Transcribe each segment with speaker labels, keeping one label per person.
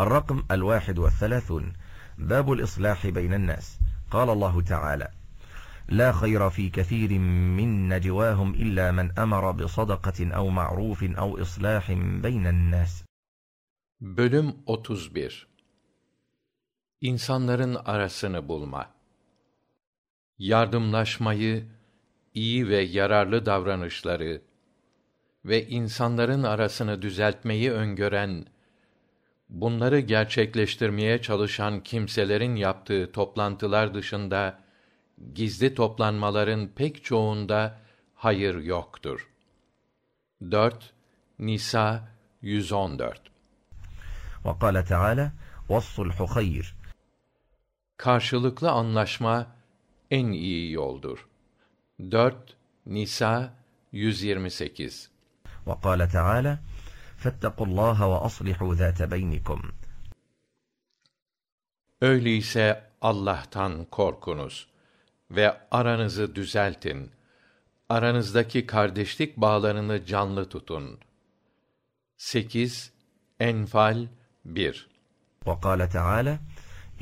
Speaker 1: الرقم الواحد والثلاثون باب الإصلاح بين الناس قال الله تعالى لا خير في كثير من نجواهم إلا من أمر بصدقة أو معروف أو إصلاح بين الناس
Speaker 2: Bölüm 31 İnsanların arasını bulma Yardımlaşmayı, iyi ve yararlı davranışları ve insanların arasını düzeltmeyi öngören, bunları gerçekleştirmeye çalışan kimselerin yaptığı toplantılar dışında, gizli toplanmaların pek çoğunda hayır yoktur. 4 Nisa 114
Speaker 1: وقال تعالى والصلح خير
Speaker 2: Karşılıklı anlaşma en iyi yoldur. 4 Nisa 128
Speaker 1: وقال تعالى فاتقوا الله وأصلحوا ذات بينكم
Speaker 2: Öyleyse Allah'tan korkunuz ve aranızı düzeltin. Aranızdaki kardeşlik bağlarını canlı tutun. 8 Enfal 1
Speaker 1: وقال تعالى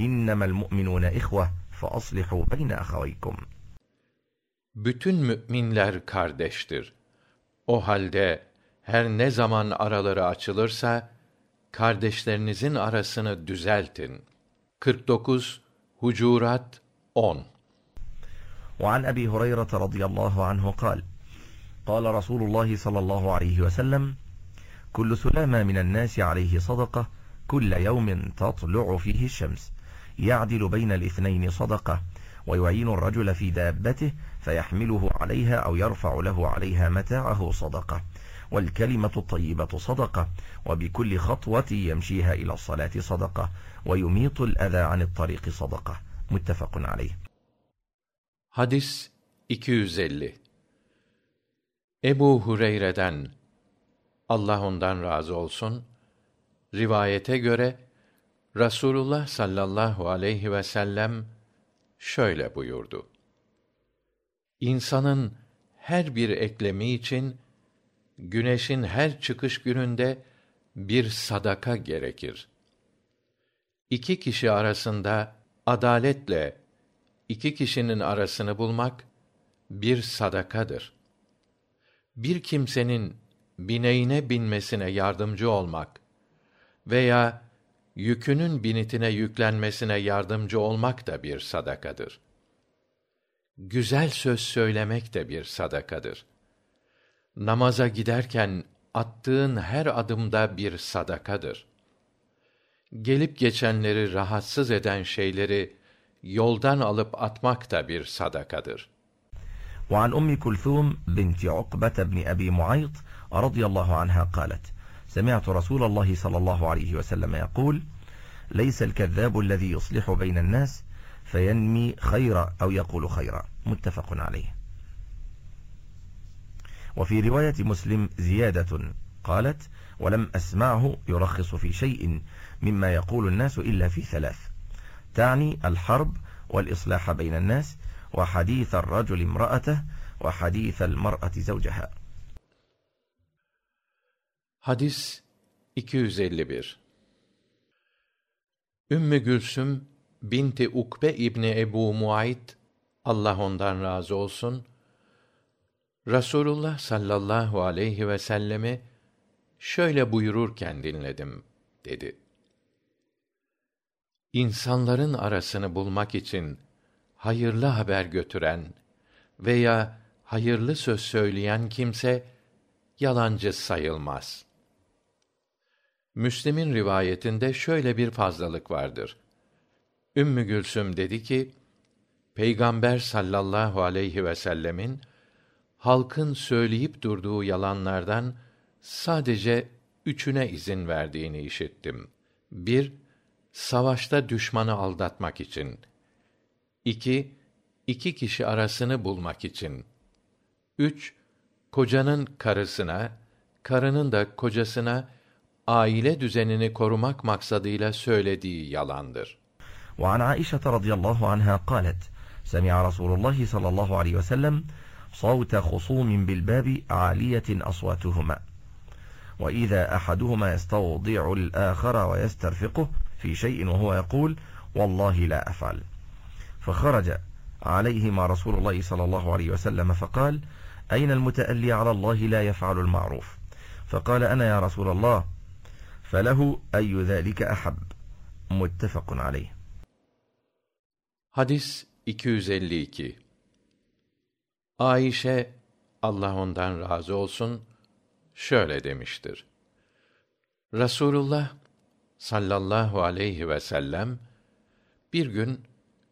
Speaker 1: إنما المؤمنون إخوة فأصلحوا بين أخويكم
Speaker 2: Bütün müminler kardeştir. O halde her ne zaman araları açılırsa kardeşlerinizin arasını düzeltin. 49 Hucurat 10
Speaker 1: وعن أبي هريرة رضي الله عنه قال قال رسول الله صلى الله عليه وسلم كل سلامة من الناس عليه صدقة كل يوم تطلع فيه الشمس يعدل بين الاثنين صدقة ويعين الرجل في دابته فيحمله عليها أو يرفع له عليها متاعه صدقة والكلمة الطيبة صدقة وبكل خطوة يمشيها إلى الصلاة صدقة ويميط الأذى عن الطريق صدقة متفق عليه
Speaker 2: Hadis 250 Ebu Hureyre'den Allah ondan razı olsun rivayete göre Rasulullah sallallahu aleyhi ve sellem şöyle buyurdu. İnsanın her bir eklemi için güneşin her çıkış gününde bir sadaka gerekir. İki kişi arasında adaletle iki kişinin arasını bulmak bir sadakadır. Bir kimsenin bineğine binmesine yardımcı olmak veya yükünün binitine yüklenmesine yardımcı olmak da bir sadakadır. Güzel söz söylemek de bir sadakadır Namaza giderken attığın her adımda bir sadakadır. Gelip geçenleri rahatsız eden şeyleri yoldan alıp atmak da bir sadakadır.
Speaker 1: وعن أم كلثوم بنت عقبة بن أبي معيط رضي الله عنها قالت سمعت رسول الله صلى الله عليه وسلم يقول ليس الكذاب الذي يصلح بين الناس فينمي خيرا أو يقول خيرا متفق عليه وفي رواية مسلم زيادة قالت ولم أسمعه يرخص في شيء مما يقول الناس إلا في ثلاث تعني الحرب والإصلاح بين الناس وحديث الرجل امرأته وحديث المرأة زوجها
Speaker 2: Hadis 251 Ümmü Gülsüm binti Ukbe İbni Ebu Muayt Allah ondan razı olsun Rasulullah sallallahu aleyhi ve sellemi şöyle buyururken dinledim dedi. İnsanların arasını bulmak için hayırlı haber götüren veya hayırlı söz söyleyen kimse yalancı sayılmaz. Müslim'in rivayetinde şöyle bir fazlalık vardır. Ümmü Gülsüm dedi ki, Peygamber sallallahu aleyhi ve sellemin halkın söyleyip durduğu yalanlardan sadece üçüne izin verdiğini işittim. Bir savaşta düşmanı aldatmak için. İki iki kişi arasını bulmak için. Üç kocanın karısına karının da kocasına aile düzenini korumak maksadıyla söylediği yalandır.
Speaker 1: an aişata radıyallahu anha kalet semi'a rasulullah salllahu aleyhi vsellem صوت خصوم بالباب عالية أصواتهما وإذا أحدهما يستوضع الآخر ويسترفقه في شيء وهو يقول والله لا أفعل فخرج عليهما رسول الله صلى الله عليه وسلم فقال أين المتألي على الله لا يفعل المعروف فقال أنا يا رسول الله فله أي ذلك أحب متفق عليه
Speaker 2: Hadis 252 Ayşe Allah ondan razı olsun şöyle demiştir. Rasulullah sallallahu aleyhi ve sellem bir gün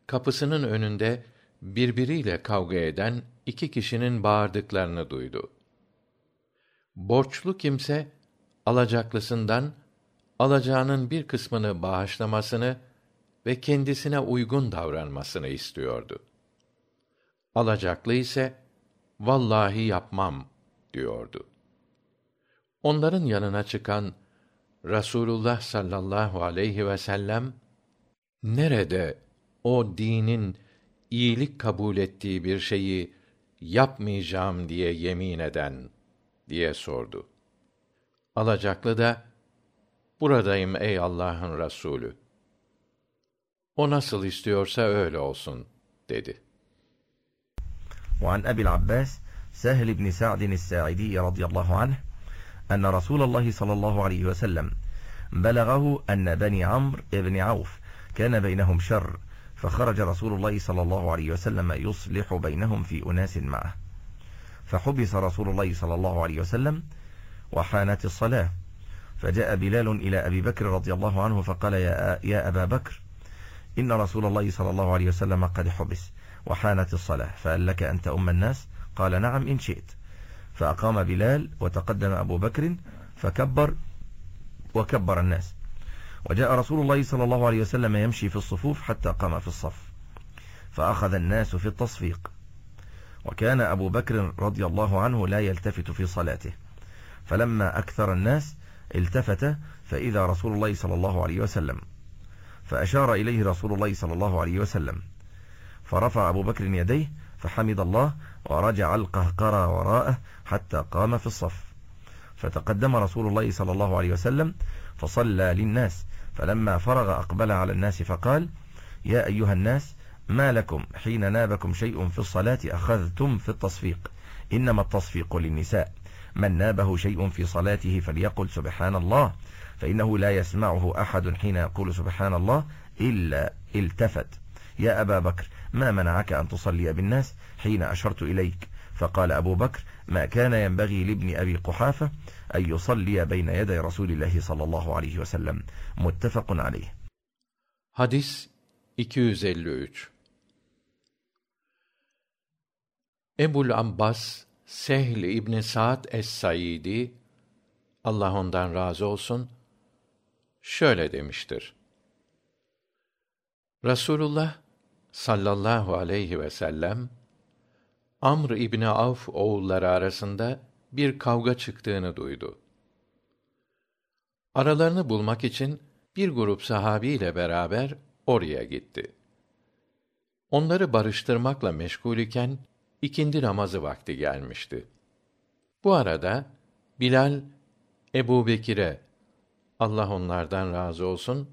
Speaker 2: kapısının önünde birbiriyle kavga eden iki kişinin bağırdıklarını duydu. Borçlu kimse alacaklısından alacağının bir kısmını bağışlamasını ve kendisine uygun davranmasını istiyordu. Alacaklı ise vallahi yapmam diyordu. Onların yanına çıkan Rasulullah sallallahu aleyhi ve sellem nerede o dinin iyilik kabul ettiği bir şeyi yapmayacağım diye yemin eden diye sordu. Alacaklı da buradayım ey Allah'ın Resulü. O nasıl istiyorsa öyle olsun dedi.
Speaker 1: وعن أبي العباس سهل بن سعد الساعدي رضي الله عنه أن رسول الله صلى الله عليه وسلم بلغه أن بني عمرو بن عوف كان بينهم شر فخرج رسول الله صلى الله عليه وسلم يصلح بينهم في أناس معه فحبس رسول الله صلى الله عليه وسلم وحانت الصلاة فجاء بلال إلى أبي بكر رضي الله عنه فقال يا, يا أبا بكر إن رسول الله صلى الله عليه وسلم قد حبس وحانت الصلاة فهل لك أن تؤم الناس قال نعم إن شئت فأقام بلال وتقدم أبو بكر فكبر وكبر الناس وجاء رسول الله صلى الله عليه وسلم يمشي في الصفوف حتى قام في الصف فأخذ الناس في التصفيق وكان أبو بكر رضي الله عنه لا يلتفت في صلاته فلما أكثر الناس التفت فإذا رسول الله صلى الله عليه وسلم فأشار إليه رسول الله صلى الله عليه وسلم فرفع أبو بكر يديه فحمد الله ورجع القهقرى وراءه حتى قام في الصف فتقدم رسول الله صلى الله عليه وسلم فصلى للناس فلما فرغ أقبل على الناس فقال يا أيها الناس ما لكم حين نابكم شيء في الصلاة أخذتم في التصفيق إنما التصفيق للنساء من نابه شيء في صلاته فليقل سبحان الله فإنه لا يسمعه أحد حين يقول سبحان الله إلا التفت يا أبا بكر ما منعك أن تصلي بالناس حين أشرت إليك فقال أبو بكر ما كان ينبغي لابن أبي قحافة أن يصلي بين يدي رسول الله صلى الله عليه وسلم متفق عليه
Speaker 2: Hadis 253 Ebul Abbas Sehl İbni Sa'd es-Saidi Allah ondan razı olsun şöyle demiştir. Rasulullah sallallahu aleyhi ve sellem Amr İbni Avf oğulları arasında bir kavga çıktığını duydu. Aralarını bulmak için bir grup sahabiyle beraber oraya gitti. Onları barıştırmakla meşgul iken ikindi namazı vakti gelmişti. Bu arada Bilal Ebu Bekir'e Allah onlardan razı olsun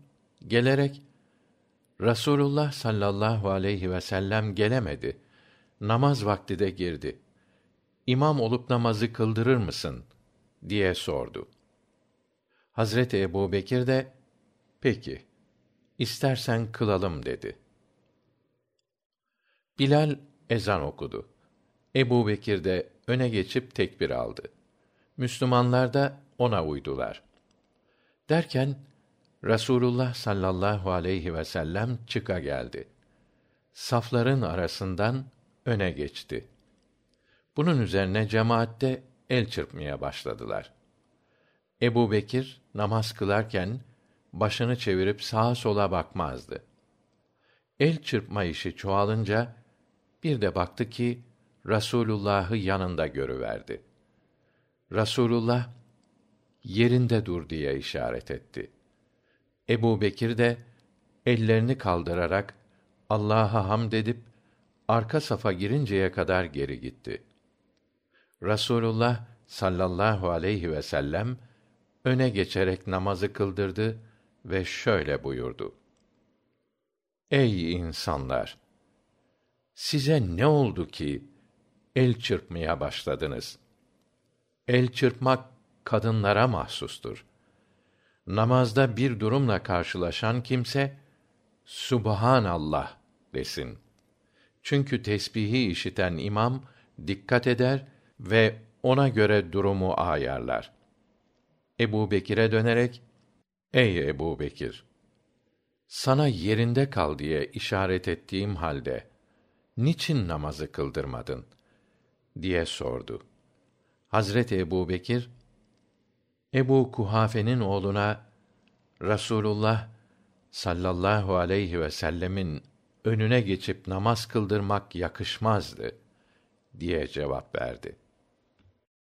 Speaker 2: gelerek Rasulullah sallallahu aleyhi ve sellem gelemedi. Namaz vakti de girdi. İmam olup namazı kıldırır mısın? diye sordu. Hazreti Ebu Bekir de, peki, istersen kılalım dedi. Bilal ezan okudu. Ebu Bekir de öne geçip tekbir aldı. Müslümanlar da ona uydular. Derken, Rasulullah sallallahu aleyhi ve sellem çıka geldi. Safların arasından öne geçti. Bunun üzerine cemaatte el çırpmaya başladılar. Ebu Bekir namaz kılarken başını çevirip sağa sola bakmazdı. El çırpma işi çoğalınca bir de baktı ki Rasulullah'ı yanında görüverdi. Rasulullah yerinde dur diye işaret etti. Ebu Bekir de ellerini kaldırarak Allah'a hamd edip arka safa girinceye kadar geri gitti. Rasulullah sallallahu aleyhi ve sellem öne geçerek namazı kıldırdı ve şöyle buyurdu ey insanlar size ne oldu ki el çırpmaya başladınız el çırpmak kadınlara mahsustur. Namazda bir durumla karşılaşan kimse subhanallah desin. Çünkü tesbihi işiten imam dikkat eder ve ona göre durumu ayarlar. Ebubekir'e dönerek ey ebubekir sana yerinde kal diye işaret ettiğim halde niçin namazı kıldırmadın? diye sordu. Hazreti ebubekir ebu kuhafe'nin oğluna rasulullah sallallahu aleyhi vsellem'in önüne geçip namaz kıldırmak yakışmazdı diye cevap verdi